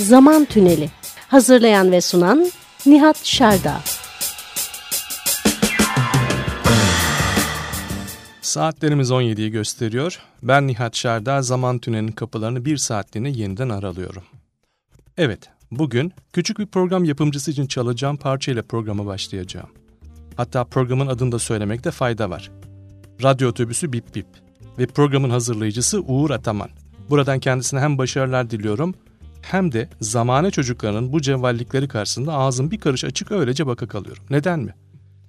Zaman Tüneli Hazırlayan ve sunan Nihat Şerda Saatlerimiz 17'yi gösteriyor. Ben Nihat Şerda Zaman Tüneli'nin kapılarını bir saatliğine yeniden aralıyorum. Evet, bugün küçük bir program yapımcısı için çalacağım parçayla programa başlayacağım. Hatta programın adını da söylemekte fayda var. Radyo Otobüsü Bip Bip ve programın hazırlayıcısı Uğur Ataman. Buradan kendisine hem başarılar diliyorum hem de zamane çocuklarının bu cevvallikleri karşısında ağzım bir karış açık öylece baka kalıyorum. Neden mi?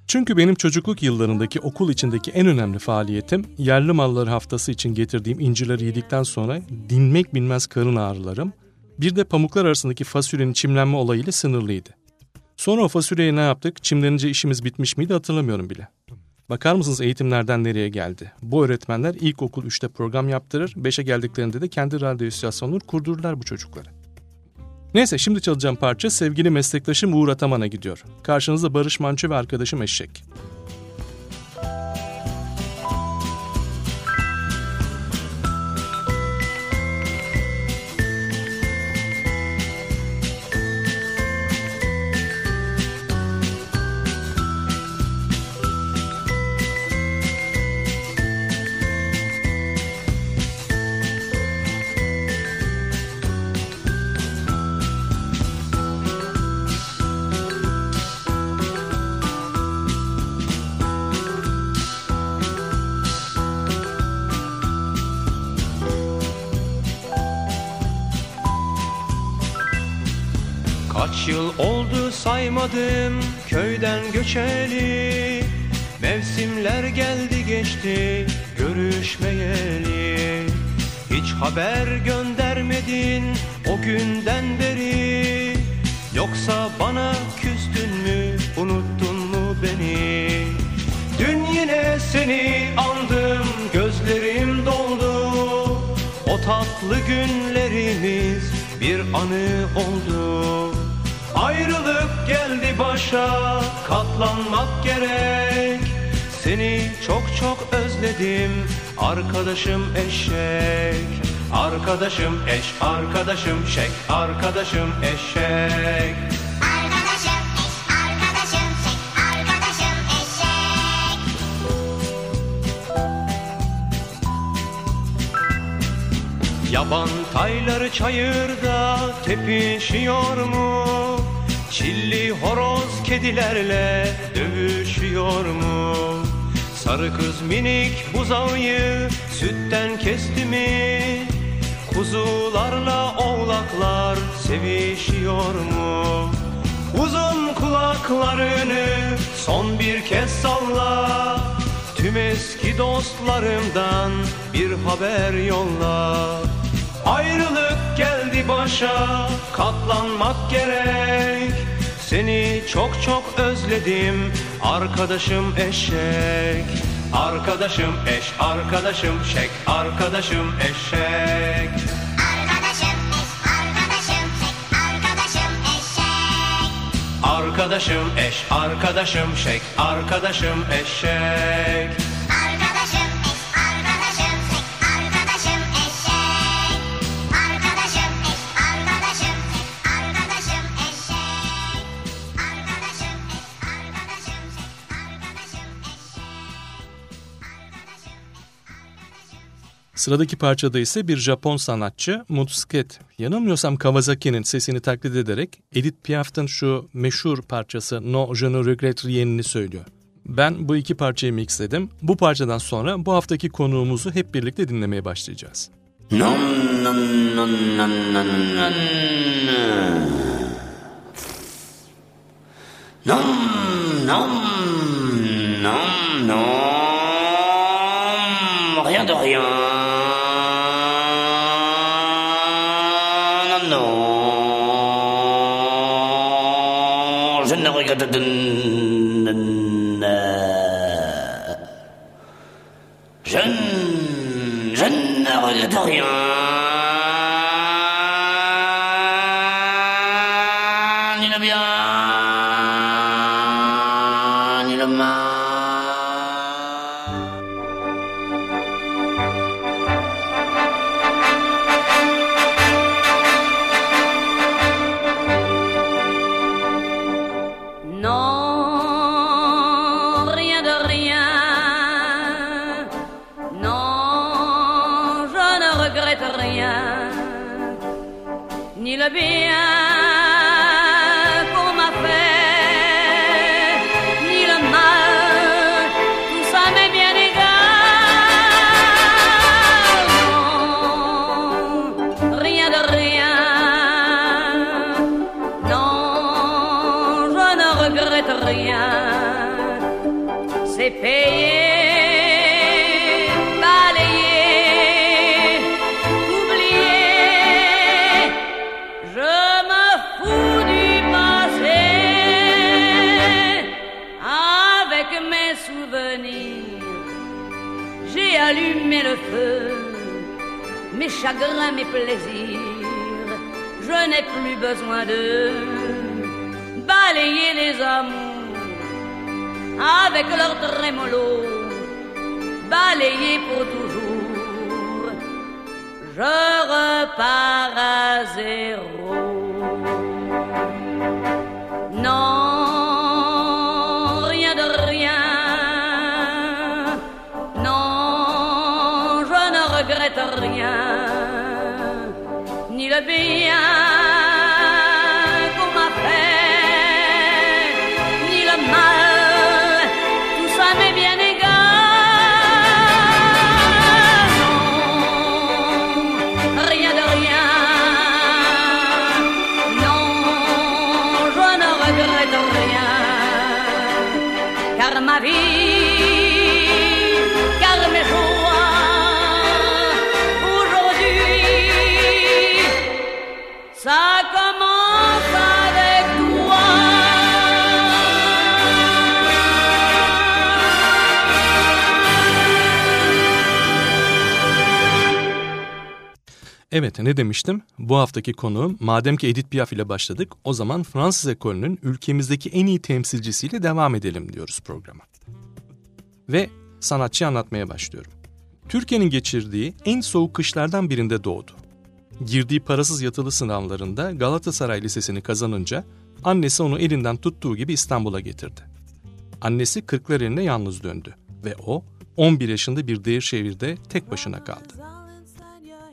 Çünkü benim çocukluk yıllarındaki okul içindeki en önemli faaliyetim yerli malları haftası için getirdiğim incirleri yedikten sonra dinmek bilmez karın ağrılarım, bir de pamuklar arasındaki fasulyenin çimlenme olayıyla sınırlıydı. Sonra o fasulyeyi ne yaptık, çimlenince işimiz bitmiş miydi hatırlamıyorum bile. Bakar mısınız eğitimlerden nereye geldi? Bu öğretmenler ilkokul 3'te program yaptırır, 5'e geldiklerinde de kendi radyo istasyonları kurdururlar bu çocukları. Neyse şimdi çalacağım parça sevgili meslektaşım Uğur Ataman'a gidiyor. Karşınızda Barış Manço ve arkadaşım Eşek. Kaç göçeli Mevsimler geldi geçti görüşmeyeli. Hiç haber göndermedin o günden beri. Yoksa bana küstün mü unuttun mu beni? Dün yine seni andım gözlerim doldu. O tatlı günlerimiz bir anı oldu Ayrılık geldi başa katlanmak gerek Seni çok çok özledim arkadaşım eşek Arkadaşım eş, arkadaşım şek, arkadaşım eşek Arkadaşım eş, arkadaşım şek, arkadaşım eşek. Yaban tayları çayırda tepişiyor mu? Çilli horoz kedilerle dövüşüyor mu? Sarı kız minik buzağıyı sütten kesti mi? Kuzularla oğlaklar sevişiyor mu? Uzun kulaklarını son bir kez salla Tüm eski dostlarımdan bir haber yolla Ayrılık geldi başa katlanmak gerek. Seni çok çok özledim arkadaşım eşek. Arkadaşım eş, arkadaşım şek, arkadaşım eşek. Arkadaşım eş, arkadaşım şek, arkadaşım eşek. Sıradaki parçada ise bir Japon sanatçı Mutsuket, yanılmıyorsam Kawasaki'nin sesini taklit ederek Edith Piaf'ın şu meşhur parçası No Je ne regrette rien'ini söylüyor. Ben bu iki parçayı mixledim. Bu parçadan sonra bu haftaki konuğumuzu hep birlikte dinlemeye başlayacağız. Non, non, non, non, non, non. Non, non, non, non. C'est payé, balayé, oublié. Je me fous du passé avec mes souvenirs. J'ai allumé le feu, mes chagrins, mes plaisirs. Je n'ai plus besoin de balayer les amours avec leur trémolo, balayer pour toujours. Je repars à zéro. Evet ne demiştim? Bu haftaki konuğum madem ki Edith Piaf ile başladık o zaman Fransız ekolünün ülkemizdeki en iyi temsilcisiyle devam edelim diyoruz programa. Ve sanatçıyı anlatmaya başlıyorum. Türkiye'nin geçirdiği en soğuk kışlardan birinde doğdu. Girdiği parasız yatılı sınavlarında Galatasaray Lisesi'ni kazanınca annesi onu elinden tuttuğu gibi İstanbul'a getirdi. Annesi Kırklareli'ne yalnız döndü ve o 11 yaşında bir değir şehirde tek başına kaldı.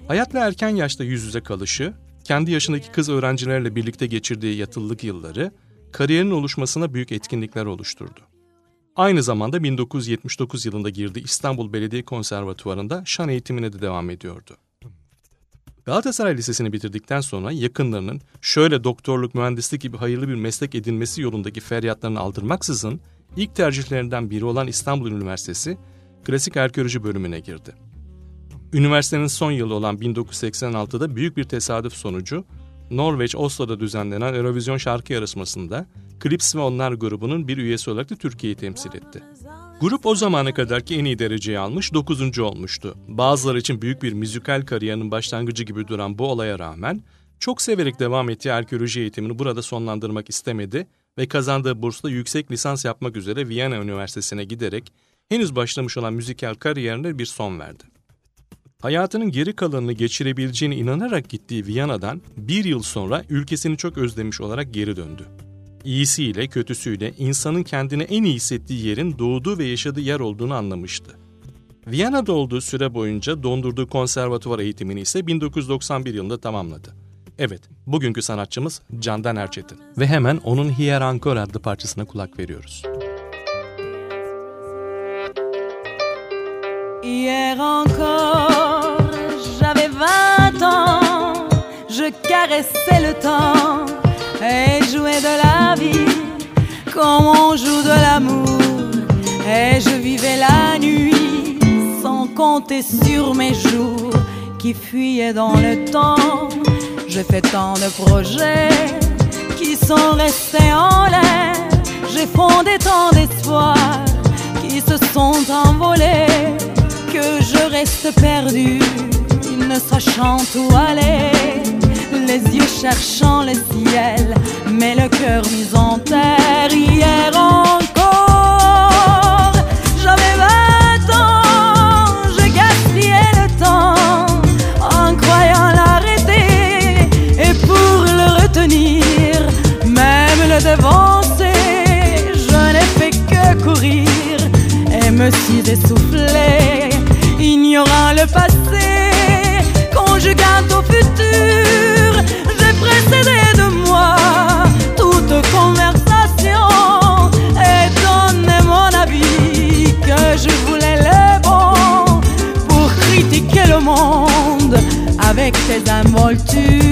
Hayatla erken yaşta yüz yüze kalışı, kendi yaşındaki kız öğrencilerle birlikte geçirdiği yatılılık yılları, kariyerin oluşmasına büyük etkinlikler oluşturdu. Aynı zamanda 1979 yılında girdiği İstanbul Belediye Konservatuvarı'nda şan eğitimine de devam ediyordu. Galatasaray Lisesi'ni bitirdikten sonra yakınlarının şöyle doktorluk, mühendislik gibi hayırlı bir meslek edinmesi yolundaki feryatlarını aldırmaksızın ilk tercihlerinden biri olan İstanbul Üniversitesi Klasik Arkeoloji bölümüne girdi. Üniversitenin son yılı olan 1986'da büyük bir tesadüf sonucu Norveç Oslo'da düzenlenen Eurovision şarkı yarışmasında Clips ve Onlar grubunun bir üyesi olarak da Türkiye'yi temsil etti. Grup o zamana kadarki en iyi dereceyi almış 9. olmuştu. Bazıları için büyük bir müzikal kariyerinin başlangıcı gibi duran bu olaya rağmen çok severek devam ettiği arkeoloji eğitimini burada sonlandırmak istemedi ve kazandığı bursla yüksek lisans yapmak üzere Viyana Üniversitesi'ne giderek henüz başlamış olan müzikal kariyerine bir son verdi. Hayatının geri kalanını geçirebileceğine inanarak gittiği Viyana'dan bir yıl sonra ülkesini çok özlemiş olarak geri döndü. İyisiyle kötüsüyle insanın kendini en iyi hissettiği yerin doğduğu ve yaşadığı yer olduğunu anlamıştı. Viyana'da olduğu süre boyunca dondurduğu konservatuvar eğitimini ise 1991 yılında tamamladı. Evet, bugünkü sanatçımız Candan Erçetin. Ve hemen onun Hier Encore adlı parçasına kulak veriyoruz. Hier encore, je caressais le temps et jouais de la vie comme on joue de l'amour. Et je vivais la nuit sans compter sur mes jours qui fuyaient dans le temps. J'ai fait tant de projets qui sont restés en l'air. J'ai fondé tant d'espoirs qui se sont envolés que je reste perdu, ne sachant où aller. Les yeux cherchant le ciel, mais le cœur mis en terre. Hier encore, j'avais 20 ans, je gaspillais le temps en croyant l'arrêter et pour le retenir, même le devancer, je n'ai fait que courir et me suis essoufflé, che tes too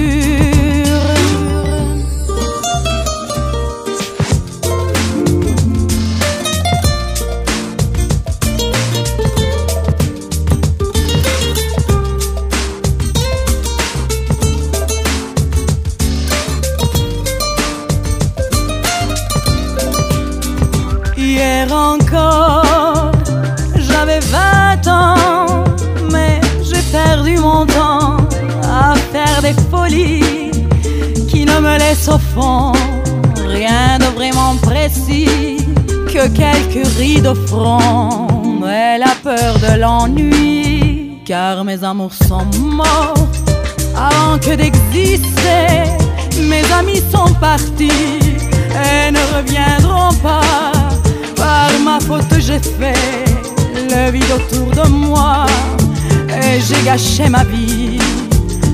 rien de vraiment précis que quelques rides au front et la peur de l'ennui, car mes amours sont morts avant que d'exister. Mes amis sont partis et ne reviendront pas. Par ma faute, j'ai fait le vide autour de moi et j'ai gâché ma vie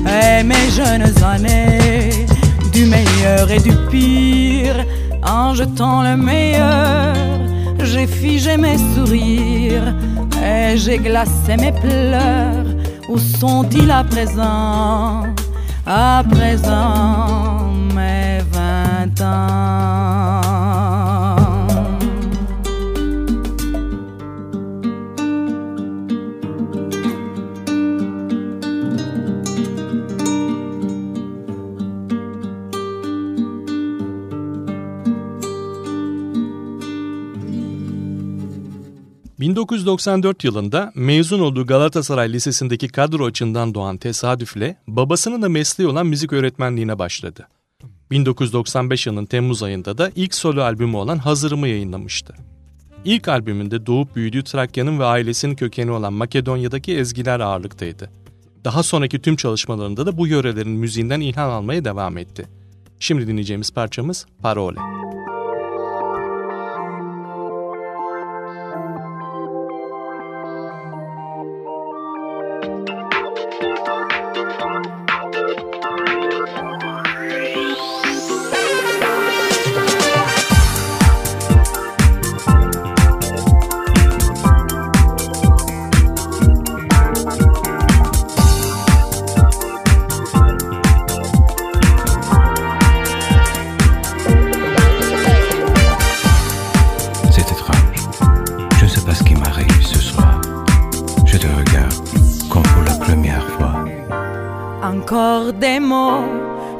et mes jeunes années du meilleur et du pire en jetant le meilleur. J'ai figé mes sourires et j'ai glacé mes pleurs. Où sont-ils à présent? À présent, mes vingt ans. ...1994 yılında mezun olduğu Galatasaray Lisesi'ndeki kadro açığından doğan tesadüfle babasının da mesleği olan müzik öğretmenliğine başladı. 1995 yılının Temmuz ayında da ilk solo albümü olan Hazırımı yayınlamıştı. İlk albümünde doğup büyüdüğü Trakya'nın ve ailesinin kökeni olan Makedonya'daki ezgiler ağırlıktaydı. Daha sonraki tüm çalışmalarında da bu yörelerin müziğinden ilham almaya devam etti. Şimdi dinleyeceğimiz parçamız Parole. C'est Encore des mots,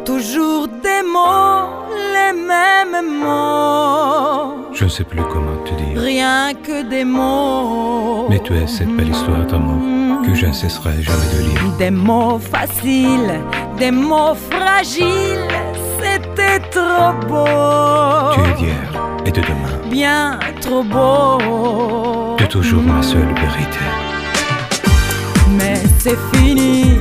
toujours des mots, les mêmes mots. Je ne sais plus comment te dire. Rien que des mots. Mais tu es cette belle histoire d'amour que je ne cesserai jamais de lire. Des mots faciles, des mots fragiles, c'était trop beau. Tu es d'hier et de demain. Bien trop beau. Tu es toujours ma seule vérité. Mais c'est fini,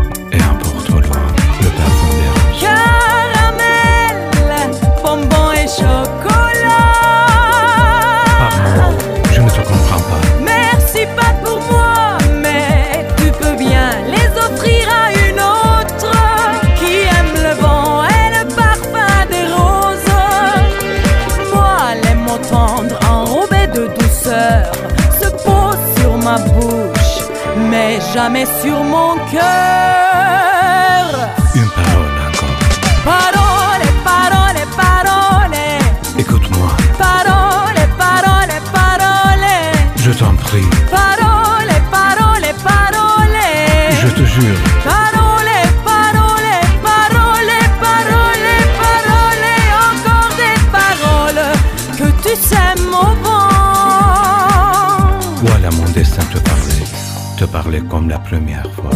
jamais sur mon cœur. Une parole encore. Parole, parole, parole, Écoute-moi, parole, parole, parole. je t'en prie. Parole, parole, parole. Je te jure, parler comme la première fois.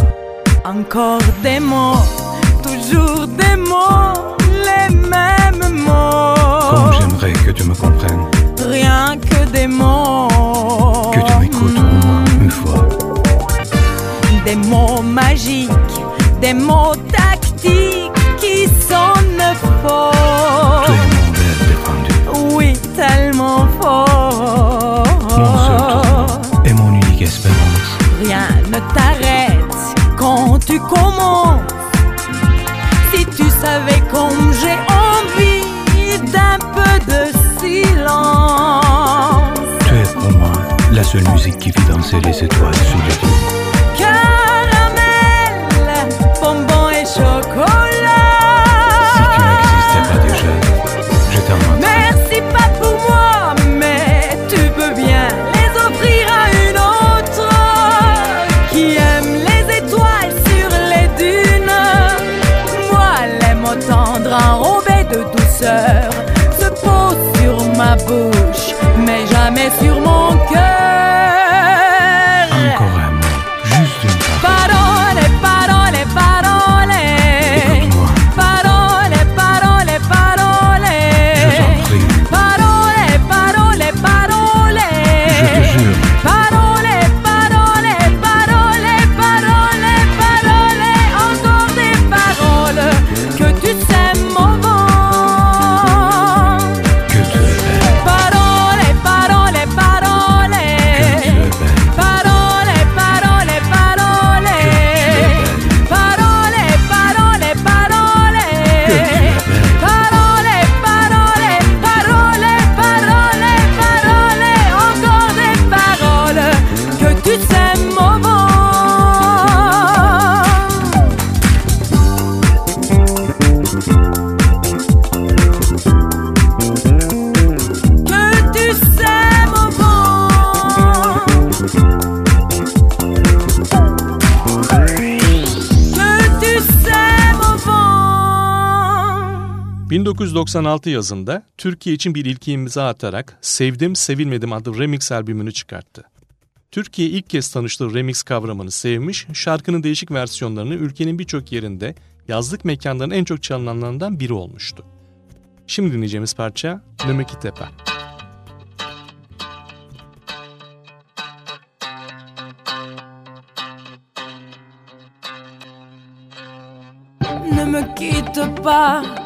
Encore des mots, toujours des mots, les mêmes mots. Comme j'aimerais que tu me comprennes. Rien que des mots. Que tu m'écoutes au moins une fois. Des mots magiques, des mots tu. Si tu savais comme j'ai envie d'un peu de silence. Tu es pour moi la seule musique qui fait danser les étoiles sous les yeux. 1996 yazında Türkiye için bir ilki imza atarak Sevdim Sevilmedim adlı remix albümünü çıkarttı. Türkiye ilk kez tanıştığı remix kavramını sevmiş, şarkının değişik versiyonlarını ülkenin birçok yerinde yazlık mekanların en çok çalınanlarından biri olmuştu. Şimdi dinleyeceğimiz parça Nömeki Tepe. Ne me quitte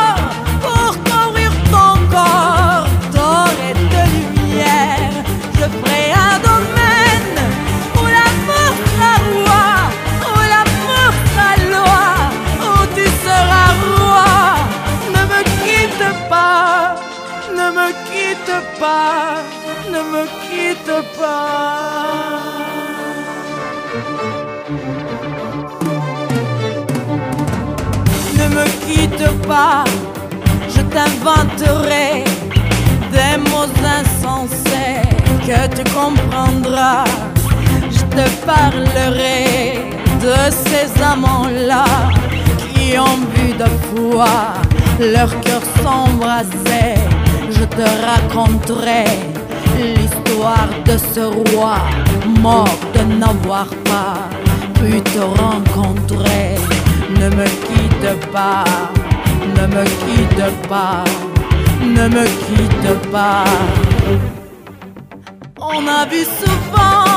me quitte pas, ne me quitte pas. Ne me quitte pas, je t'inventerai des mots insensés que tu comprendras. Je te parlerai de ces amants-là qui ont bu de foi, leur cœur s'embrasser. Je te raconterai l'histoire de ce roi mort de n'avoir pas pu te rencontrer. Ne me quitte pas, ne me quitte pas, ne me quitte pas. On a vu souvent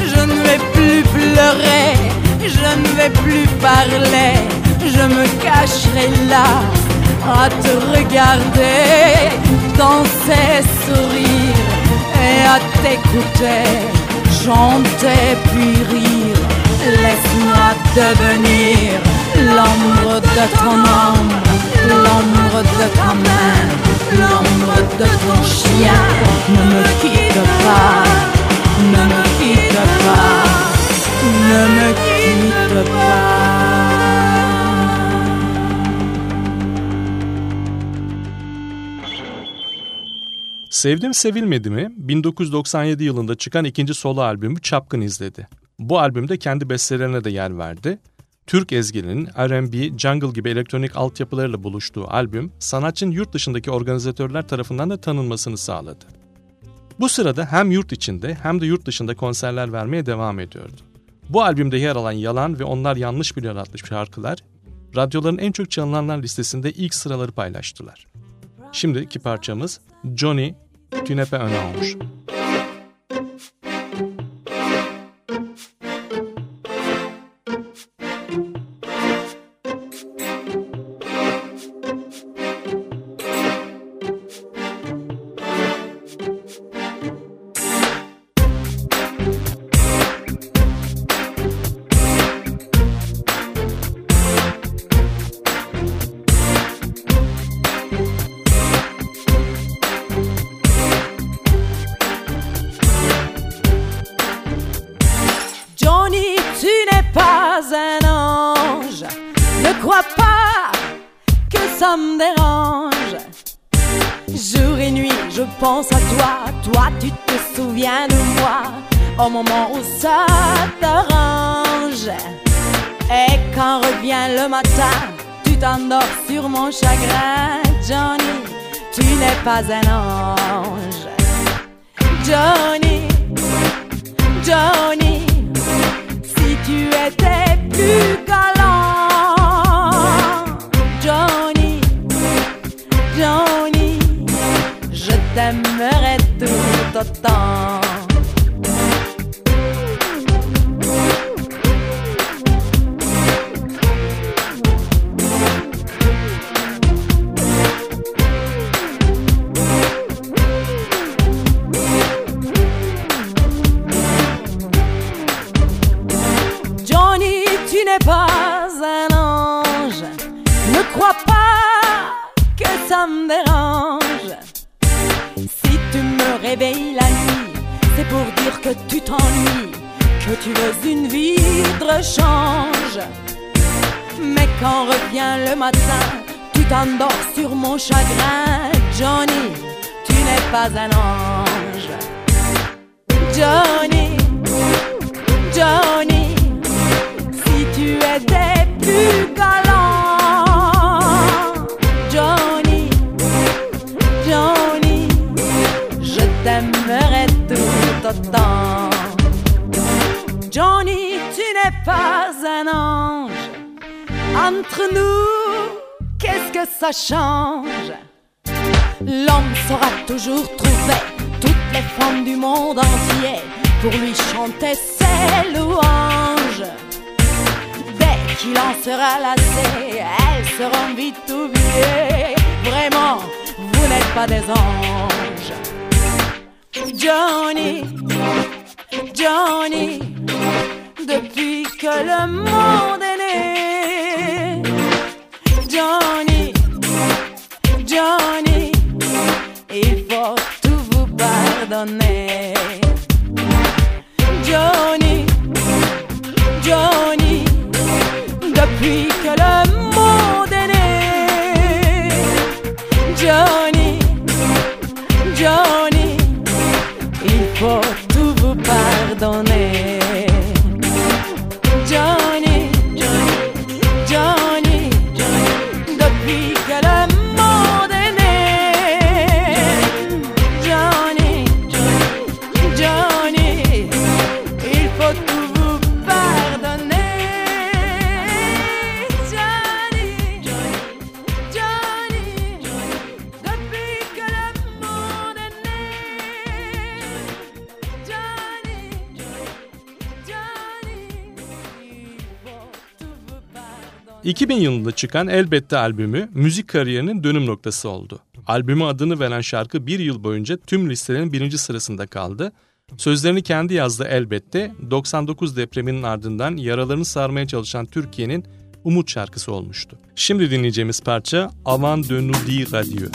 je ne vais plus pleurer, je ne vais plus parler, je me cacherai là à te regarder dans ses sourires et à t'écouter chanter puis rire. Laisse-moi devenir l'ombre de ton ombre, l'ombre de ta main, l'ombre de ton chien. Ne me quitte pas. Sevdim Sevilmedi mi 1997 yılında çıkan ikinci solo albümü Çapkın izledi. Bu albümde kendi bestelerine de yer verdi. Türk ezginin R&B, jungle gibi elektronik altyapılarıyla buluştuğu albüm, sanatçının yurt dışındaki organizatörler tarafından da tanınmasını sağladı. Bu sırada hem yurt içinde hem de yurt dışında konserler vermeye devam ediyordu. Bu albümde yer alan Yalan ve Onlar Yanlış Biliyor adlı şarkılar, radyoların en çok çalınanlar listesinde ilk sıraları paylaştılar. Şimdiki parçamız Johnny Tu n'es pas je pense à toi. Toi, tu te souviens de moi au moment où ça t'arrange. Et quand revient le matin, tu t'endors sur mon chagrin. Johnny, tu n'es pas un ange. Johnny, Johnny, si tu étais plus galant, je t'aimerais tout autant. Johnny, tu n'es pas un ange. Ne crois pas que ça me dérange. Réveilles la nuit, c'est pour dire que tu t'ennuies, que tu veux une vie de rechange. Mais quand revient le matin, tu t'endors sur mon chagrin. Johnny, tu n'es pas un ange. Johnny, Johnny, si tu étais plus Johnny, tu n'es pas un ange. Entre nous, qu'est-ce que ça change? L'homme saura toujours trouver toutes les femmes du monde entier pour lui chanter ses louanges. Dès qu'il en sera lassé, elles seront vite oubliées. Vraiment, vous n'êtes pas des anges. Johnny, Johnny, depuis que le monde est né. Johnny, Johnny, il faut tout vous pardonner. Johnny, Johnny, depuis que le monde est né. Johnny, Johnny, il faut pardonner. 2000 yılında çıkan Elbette albümü müzik kariyerinin dönüm noktası oldu. Albüme adını veren şarkı bir yıl boyunca tüm listelerin birinci sırasında kaldı. Sözlerini kendi yazdı elbette. 99 depreminin ardından yaralarını sarmaya çalışan Türkiye'nin umut şarkısı olmuştu. Şimdi dinleyeceğimiz parça Avan de nous dire adieu.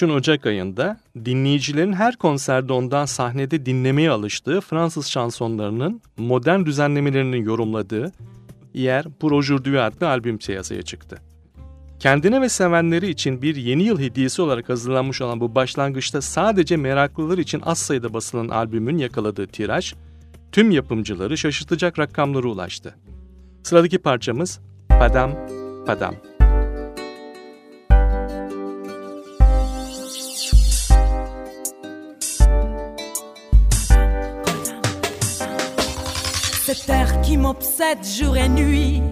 2003'ün Ocak ayında dinleyicilerin her konserde ondan sahnede dinlemeye alıştığı Fransız şansonlarının modern düzenlemelerini yorumladığı Hier pour aujourd'hui adlı albüm piyasaya çıktı. Kendine ve sevenleri için bir yeni yıl hediyesi olarak hazırlanmış olan bu başlangıçta sadece meraklılar için az sayıda basılan albümün yakaladığı tiraj, tüm yapımcıları şaşırtacak rakamlara ulaştı. Sıradaki parçamız Padam Padam. Cet air qui m'obsède jour et nuit,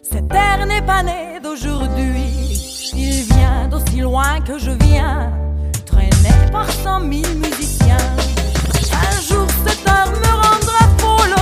cet air n'est pas né d'aujourd'hui. Il vient d'aussi loin que je viens, traîné par cent mille musiciens. Un jour cet air me rendra folle,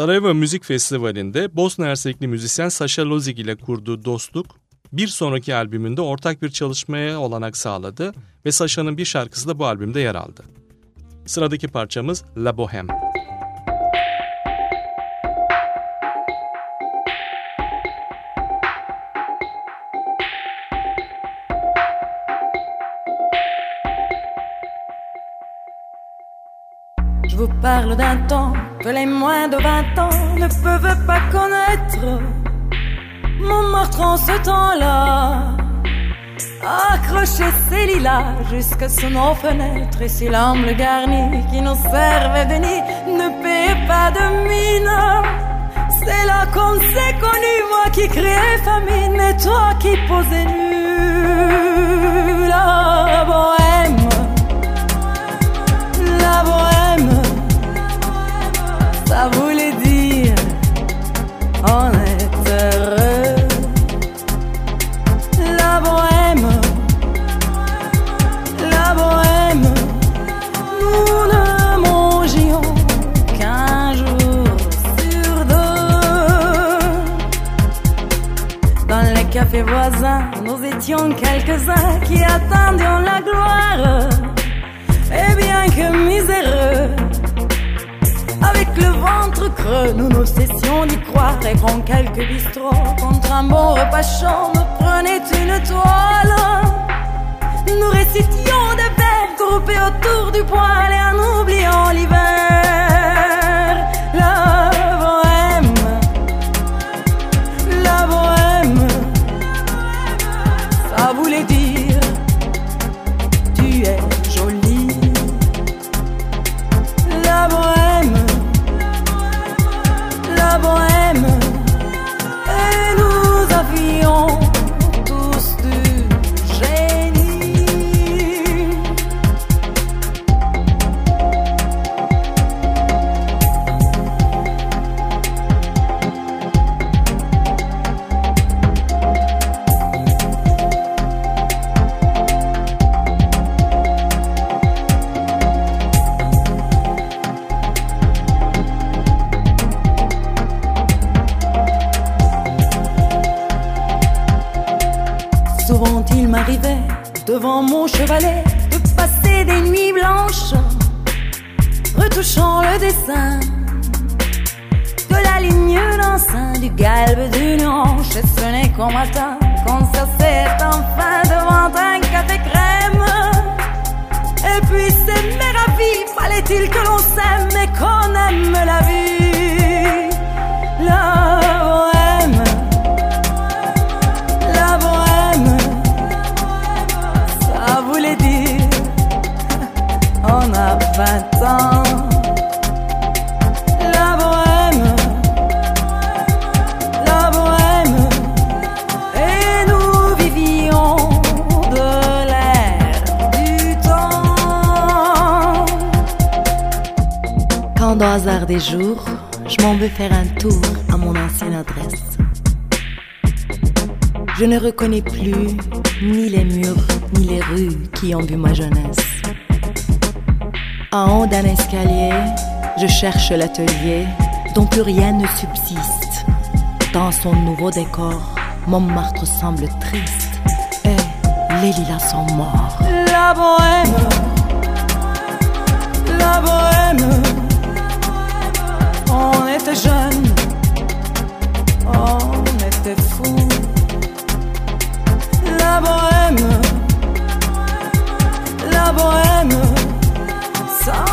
Sarajevo Müzik Festivali'nde Bosna Hersekli müzisyen Sasha Lozig ile kurduğu dostluk bir sonraki albümünde ortak bir çalışmaya olanak sağladı ve Sasha'nın bir şarkısı da bu albümde yer aldı. Sıradaki parçamız La Bohème. Vous parle d'un temps que les moins de 20 ans ne peuvent pas connaître. Montmartre en ce temps-là, accroché ses lilas jusque sous nos fenêtres et si l'amble garni qui nous servait de nid ne payait pas de mine. C'est là qu'on s'est connu, moi qui criais famine et toi qui posais nu. Bohème, on est heureux. La bohème, la bohème, nous ne mangions qu'un jour sur deux. Dans les cafés voisins, nous étions quelques-uns qui attendions la gloire. Et bien que miséreux, avec le ventre creux, nous nous cessions quand quelques bistrots, contre un bon repas chaud, nous prenaient une toile. Nous récitions des vers groupés autour du poêle et en oubliant l'hiver. Au hasard des jours, je m'en vais faire un tour à mon ancienne adresse. Je ne reconnais plus ni les murs ni les rues qui ont vu ma jeunesse. En haut d'un escalier, je cherche l'atelier dont plus rien ne subsiste. Dans son nouveau décor, Montmartre semble triste et les lilas sont morts. La bohème, la bohème, on était jeunes, on était fous. La bohème, la bohème, ça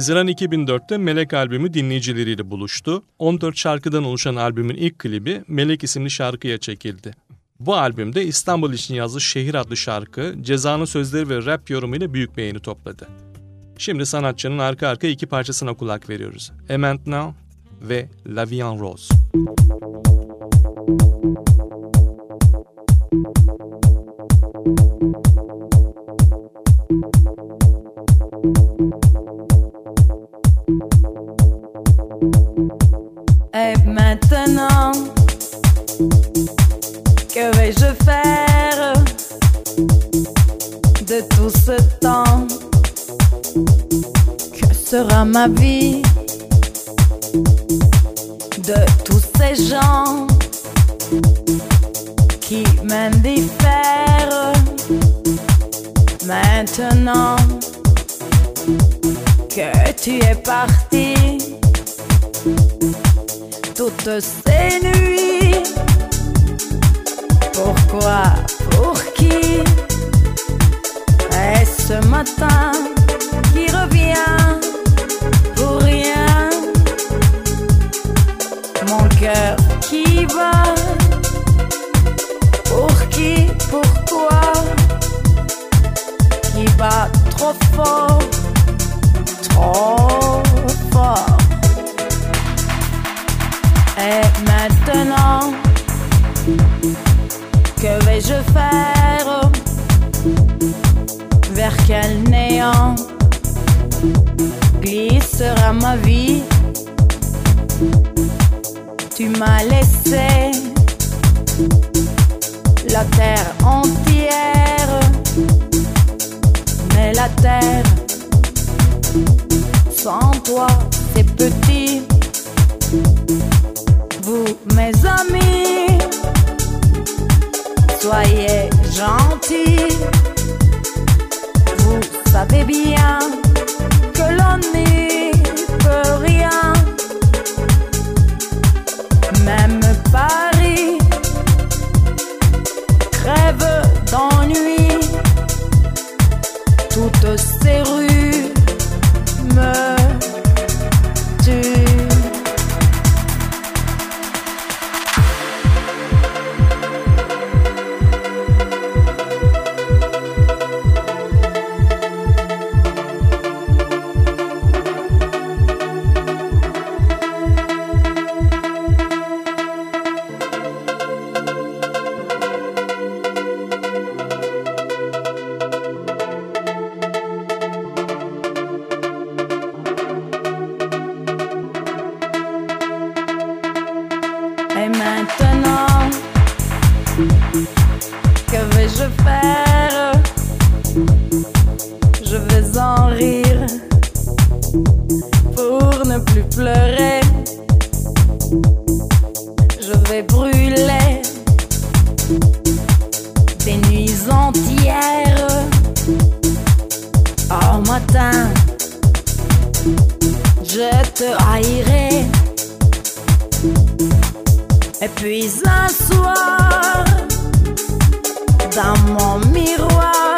Haziran 2004'te Melek albümü dinleyicileriyle buluştu. 14 şarkıdan oluşan albümün ilk klibi Melek isimli şarkıya çekildi. Bu albümde İstanbul için yazdığı Şehir adlı şarkı, Ceza'nın sözleri ve rap yorumuyla büyük beğeni topladı. Şimdi sanatçının arka arka iki parçasına kulak veriyoruz. Et Maintenant ve La Vie en Rose. Et maintenant, que vais-je faire de tout ce temps? Que sera ma vie de tous ces gens qui m'indiffèrent Maintenant? Que tu es parti toutes ces nuits. Pourquoi Pour qui Et ce matin qui revient pour rien? Mon cœur qui bat. Pour qui Pourquoi? Qui bat trop fort brûler des nuits entières. Au matin, je te haïrai. Et puis un soir, dans mon miroir,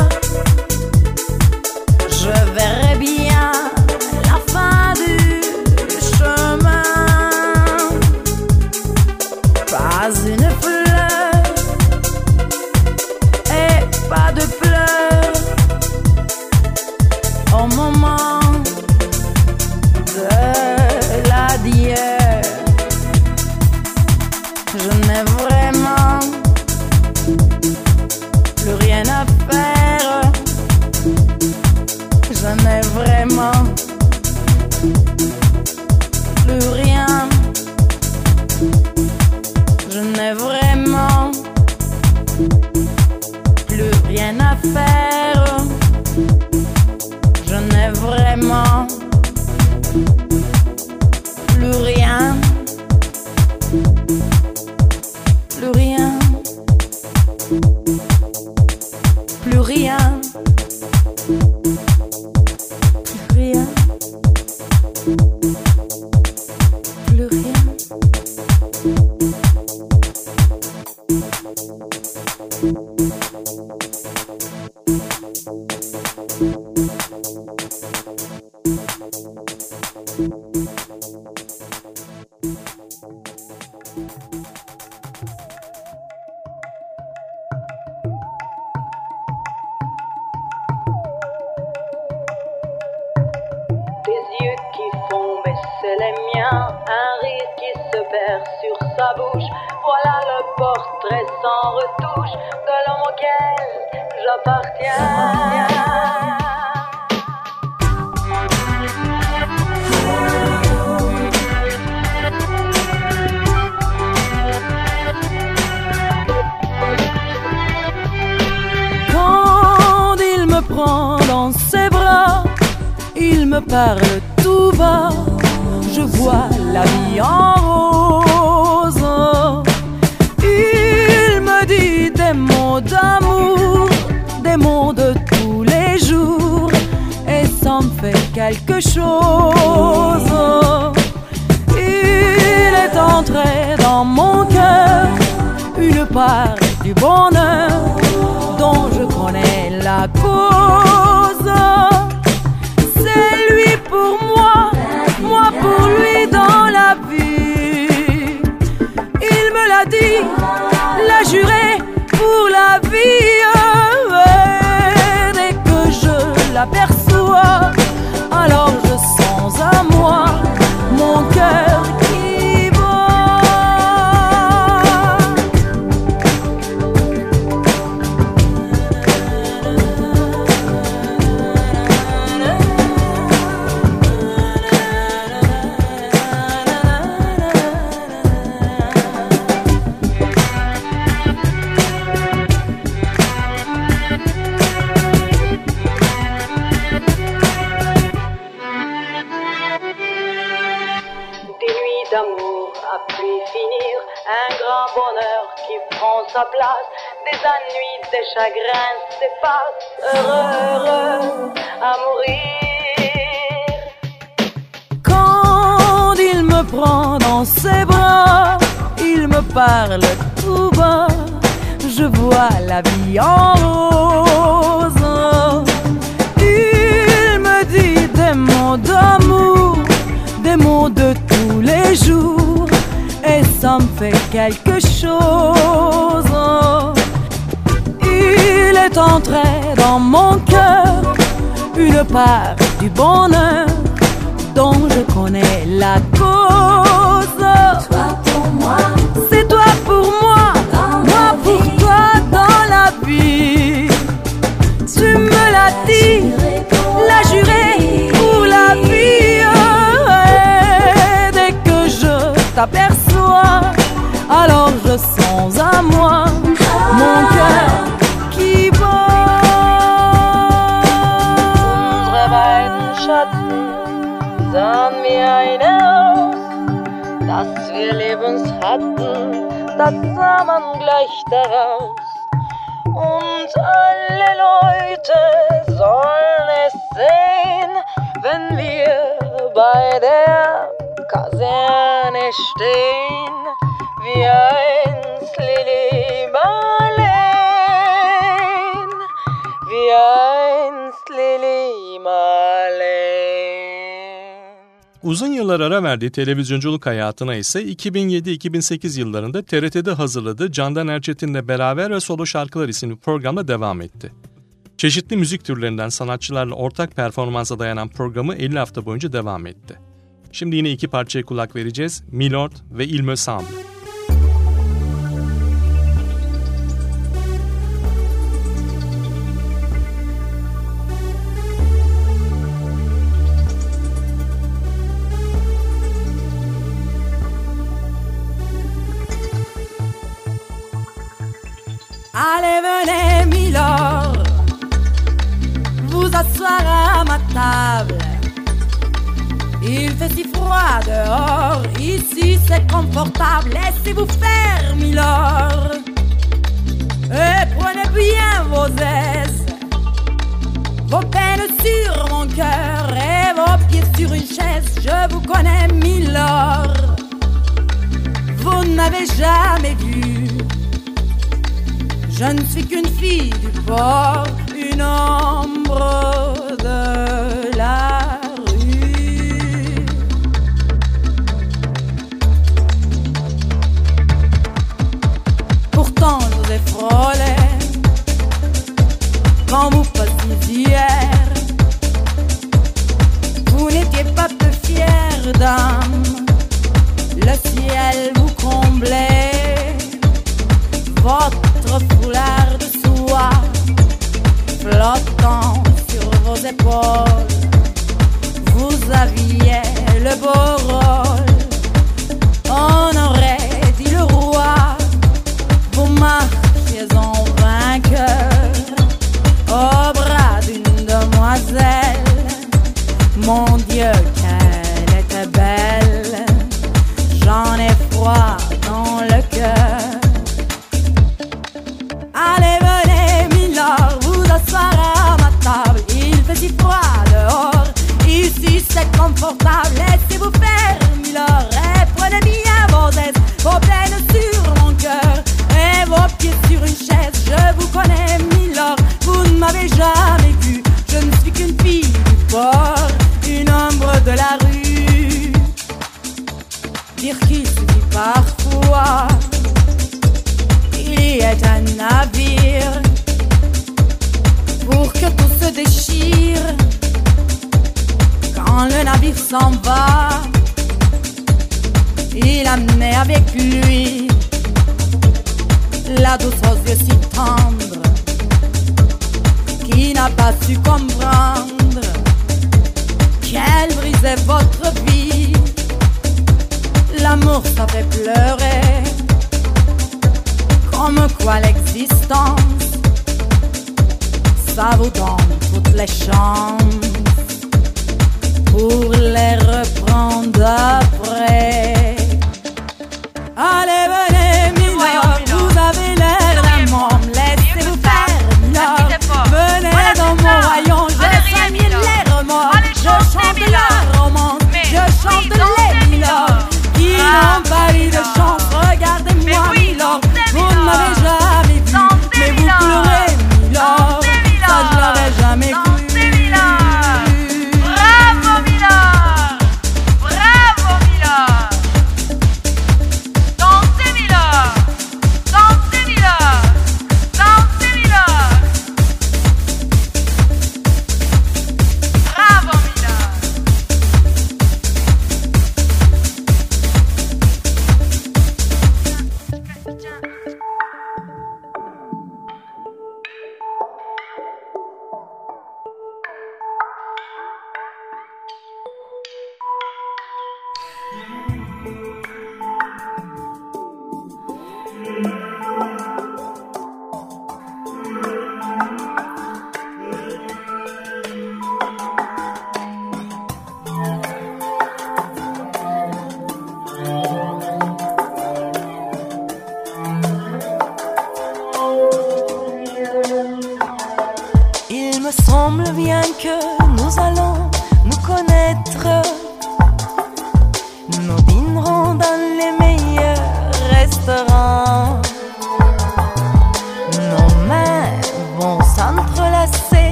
un rire qui se perd sur sa bouche. Voilà le portrait sans retouche de l'homme auquel j'appartiens. Quand il me prend dans ses bras, il me parle tout bas. La vie en rose. Il me dit des mots d'amour, des mots de tous les jours, et ça me fait quelque chose. Il est entré dans mon cœur une part du bonheur dont je connais la cause. C'est lui pour moi, moi pour lui dit, un grand bonheur qui prend sa place, des ennuis, des chagrins s'effacent, heureux, heureux à mourir. Quand il me prend dans ses bras, il me parle tout bas, je vois la vie en rose. Il me dit des mots d'amour, des mots de tous les jours, ça me fait quelque chose. Il est entré dans mon cœur une part du bonheur dont je connais la cause. Toi pour moi, c'est toi pour moi, moi pour toi dans la vie. Tu me l'as dit, l'as juré pour la vie. Dès que je t'aperçois, alors je sens à moi mon cœur qui bat. Unsere beiden Schatten sahen mir eine aus, dass wir Lebens hatten, das sah man gleich daraus. Und alle Leute sollen es sehen, wenn wir bei der Kaserne stehen, Uzun yıllar ara verdiği televizyonculuk hayatına ise 2007-2008 yıllarında TRT'de hazırladığı Candan Erçetin'le beraber ve Solo Şarkılar isimli programla devam etti. Çeşitli müzik türlerinden sanatçılarla ortak performansa dayanan programı 50 hafta boyunca devam etti. Şimdi yine iki parçaya kulak vereceğiz. Milord ve Il Me Semble. Venez, Milord, vous asseoir à ma table. Il fait si froid dehors, ici c'est confortable. Laissez-vous faire, Milord, et prenez bien vos aises. Vos peines sur mon cœur et vos pieds sur une chaise. Je vous connais, Milord. Vous n'avez jamais vu je ne suis qu'une fille du port, une ombre de la rue. Pourtant, je vous frôlé quand vous passiez hier. Vous n'étiez pas peu fière d'âme, le ciel vous comblait votre foulard de soie flottant sur vos épaules. Vous aviez le beau rôle, on aurait dit le roi. Vous marchiez en vainqueur au bras d'une demoiselle. Mon Dieu,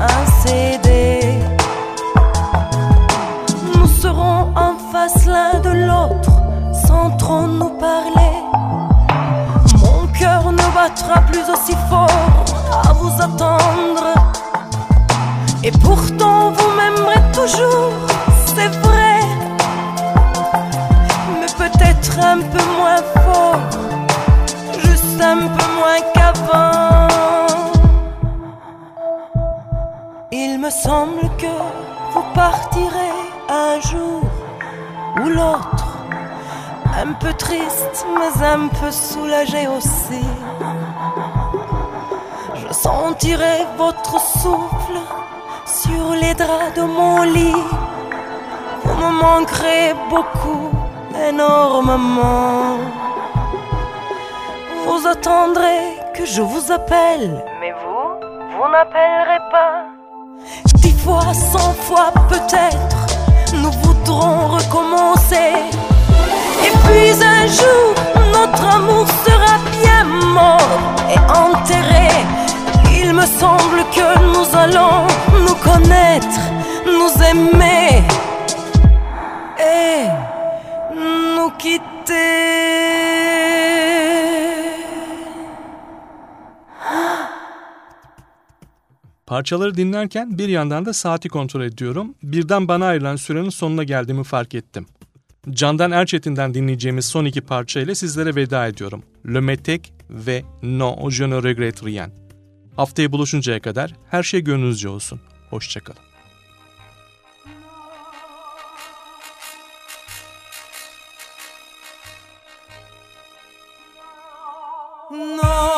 un CD. Nous serons en face l'un de l'autre sans trop nous parler. Mon cœur ne battra plus aussi fort à vous attendre. Et pourtant vous m'aimerez toujours, c'est vrai. Mais peut-être un peu moins fort, juste un peu moins qu'avant. Il me semble que vous partirez un jour ou l'autre. Un peu triste, mais un peu soulagé aussi. Je sentirai votre souffle sur les draps de mon lit. Vous me manquerez beaucoup, énormément. Vous attendrez que je vous appelle. Mais vous, vous n'appellerez pas. Fois, cent fois peut-être, nous voudrons recommencer. Et puis un jour, notre amour sera bien mort et enterré. Il me semble que nous allons nous connaître, nous aimer et nous quitter. Parçaları dinlerken bir yandan da saati kontrol ediyorum. Birden bana ayrılan sürenin sonuna geldiğimi fark ettim. Candan Erçetin'den dinleyeceğimiz son iki parça ile sizlere veda ediyorum. Le Metek ve No Je ne regrette rien. Haftaya buluşuncaya kadar her şey gönlünüzce olsun. Hoşçakalın. Non,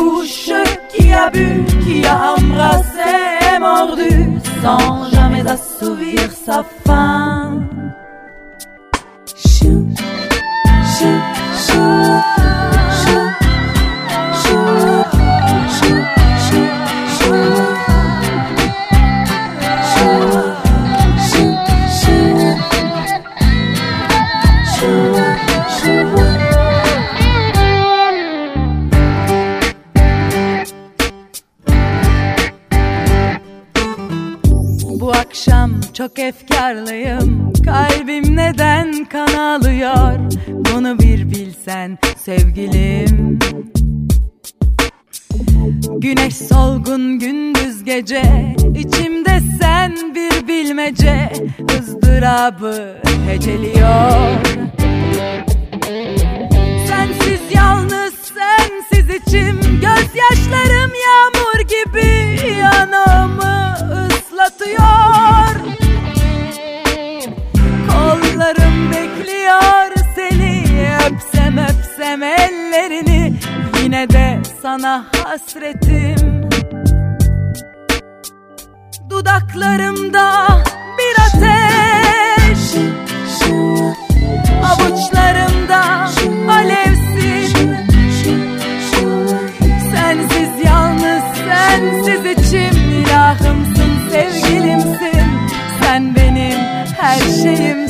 bouche qui a bu, qui a embrassé et mordu, sans jamais assouvir sa faim. Çok efkarlıyım. Kalbim neden kan ağlıyor Bunu bir bilsen sevgilim. Güneş solgun gündüz gece. İçimde sen bir bilmece. Izdırabı heceliyor. Sensiz yalnız sensiz içim. Gözyaşlarım yağmur gibi yanağımı ıslatıyor bekliyor seni Öpsem öpsem ellerini. Yine de sana hasretim. Dudaklarımda bir ateş. Avuçlarımda alevsin. Sensiz yalnız sensiz içim. İlahımsın sevgilimsin. Sen benim her şeyimsin